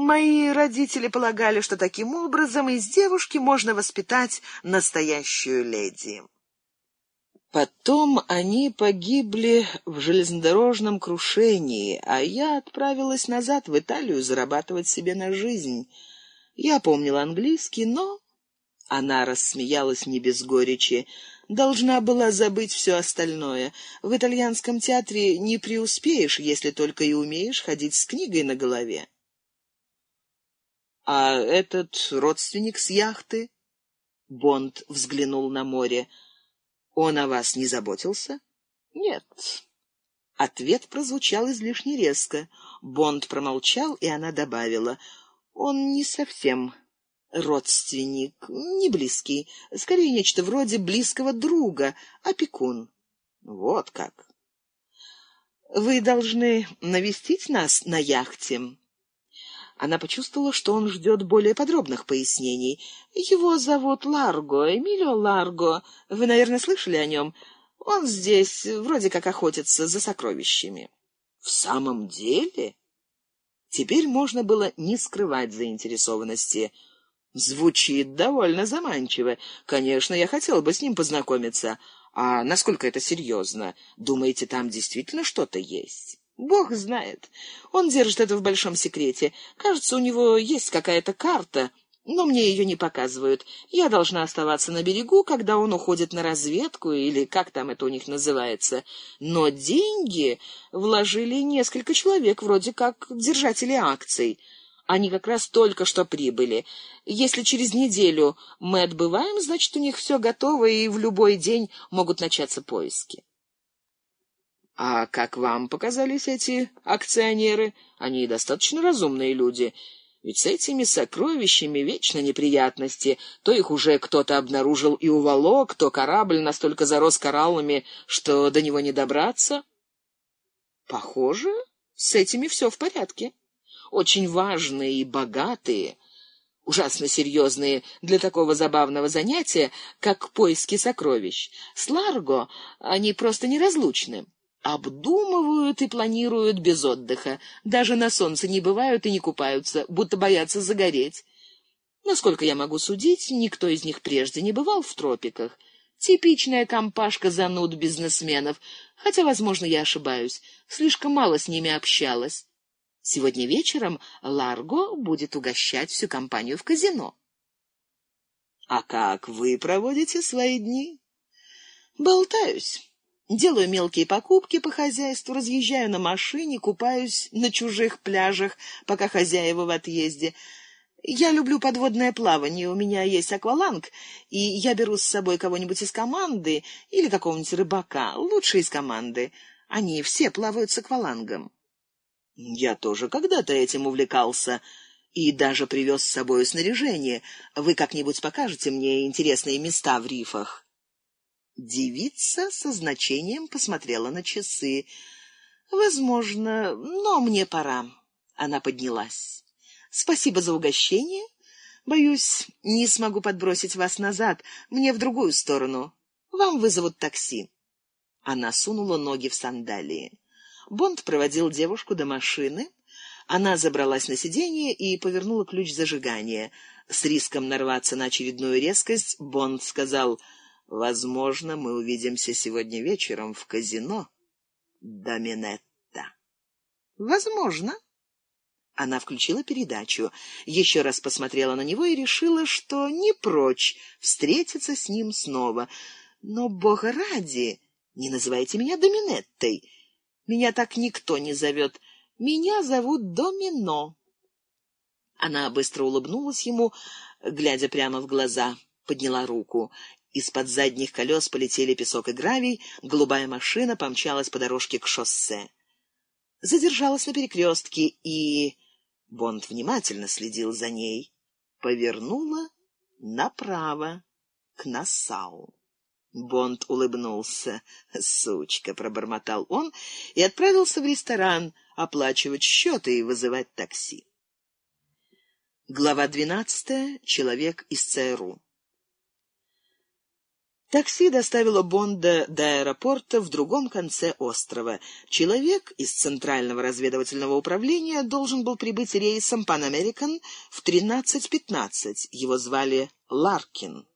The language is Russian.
Мои родители полагали, что таким образом из девушки можно воспитать настоящую леди. Потом они погибли в железнодорожном крушении, а я отправилась назад в Италию зарабатывать себе на жизнь. Я помнила английский, но... Она рассмеялась не без горечи. Должна была забыть все остальное. В итальянском театре не преуспеешь, если только и умеешь ходить с книгой на голове. А этот родственник с яхты? Бонд взглянул на море. Он о вас не заботился? Нет. Ответ прозвучал излишне резко. Бонд промолчал, и она добавила: "Он не совсем родственник, не близкий, скорее нечто вроде близкого друга, опекун". Вот как. Вы должны навестить нас на яхте. Она почувствовала, что он ждет более подробных пояснений. «Его зовут Ларго, Эмилио Ларго. Вы, наверное, слышали о нем? Он здесь вроде как охотится за сокровищами». «В самом деле?» Теперь можно было не скрывать заинтересованности. Звучит довольно заманчиво. Конечно, я хотел бы с ним познакомиться. А насколько это серьезно? Думаете, там действительно что-то есть? Бог знает. Он держит это в большом секрете. Кажется, у него есть какая-то карта, но мне ее не показывают. Я должна оставаться на берегу, когда он уходит на разведку или как там это у них называется. Но деньги вложили несколько человек, вроде как держатели акций. Они как раз только что прибыли. Если через неделю мы отбываем, значит, у них все готово, и в любой день могут начаться поиски. А как вам показались эти акционеры? Они достаточно разумные люди. Ведь с этими сокровищами вечно неприятности. То их уже кто-то обнаружил и уволок, то корабль настолько зарос кораллами, что до него не добраться. Похоже, с этими все в порядке. Очень важные и богатые, ужасно серьезные для такого забавного занятия, как поиски сокровищ. С Ларго они просто неразлучны обдумывают и планируют без отдыха. Даже на солнце не бывают и не купаются, будто боятся загореть. Насколько я могу судить, никто из них прежде не бывал в тропиках. Типичная компашка зануд бизнесменов, хотя, возможно, я ошибаюсь. Слишком мало с ними общалась. Сегодня вечером Ларго будет угощать всю компанию в казино. А как вы проводите свои дни? Болтаюсь. Делаю мелкие покупки по хозяйству, разъезжаю на машине, купаюсь на чужих пляжах, пока хозяева в отъезде. Я люблю подводное плавание, у меня есть акваланг, и я беру с собой кого-нибудь из команды или какого-нибудь рыбака, лучше из команды. Они все плавают с аквалангом. Я тоже когда-то этим увлекался и даже привез с собой снаряжение. Вы как-нибудь покажете мне интересные места в рифах? Девица со значением посмотрела на часы. Возможно, но мне пора. Она поднялась. Спасибо за угощение. Боюсь, не смогу подбросить вас назад, мне в другую сторону. Вам вызовут такси. Она сунула ноги в сандалии. Бонд проводил девушку до машины. Она забралась на сиденье и повернула ключ зажигания. С риском нарваться на очередную резкость Бонд сказал: Возможно, мы увидимся сегодня вечером в казино Доминетта. Возможно. Она включила передачу, еще раз посмотрела на него и решила, что не прочь встретиться с ним снова. Но, бога ради, не называйте меня Доминеттой. Меня так никто не зовет. Меня зовут Домино. Она быстро улыбнулась ему, глядя прямо в глаза, подняла руку. Из-под задних колес полетели песок и гравий, голубая машина помчалась по дорожке к шоссе. Задержалась на перекрестке и... Бонд внимательно следил за ней. Повернула направо, к Нассау. Бонд улыбнулся. «Сучка!» — пробормотал он и отправился в ресторан оплачивать счеты и вызывать такси. Глава двенадцатая. Человек из ЦРУ. Такси доставило Бонда до аэропорта в другом конце острова. Человек из Центрального разведывательного управления должен был прибыть рейсом Pan American в 13.15. Его звали Ларкин.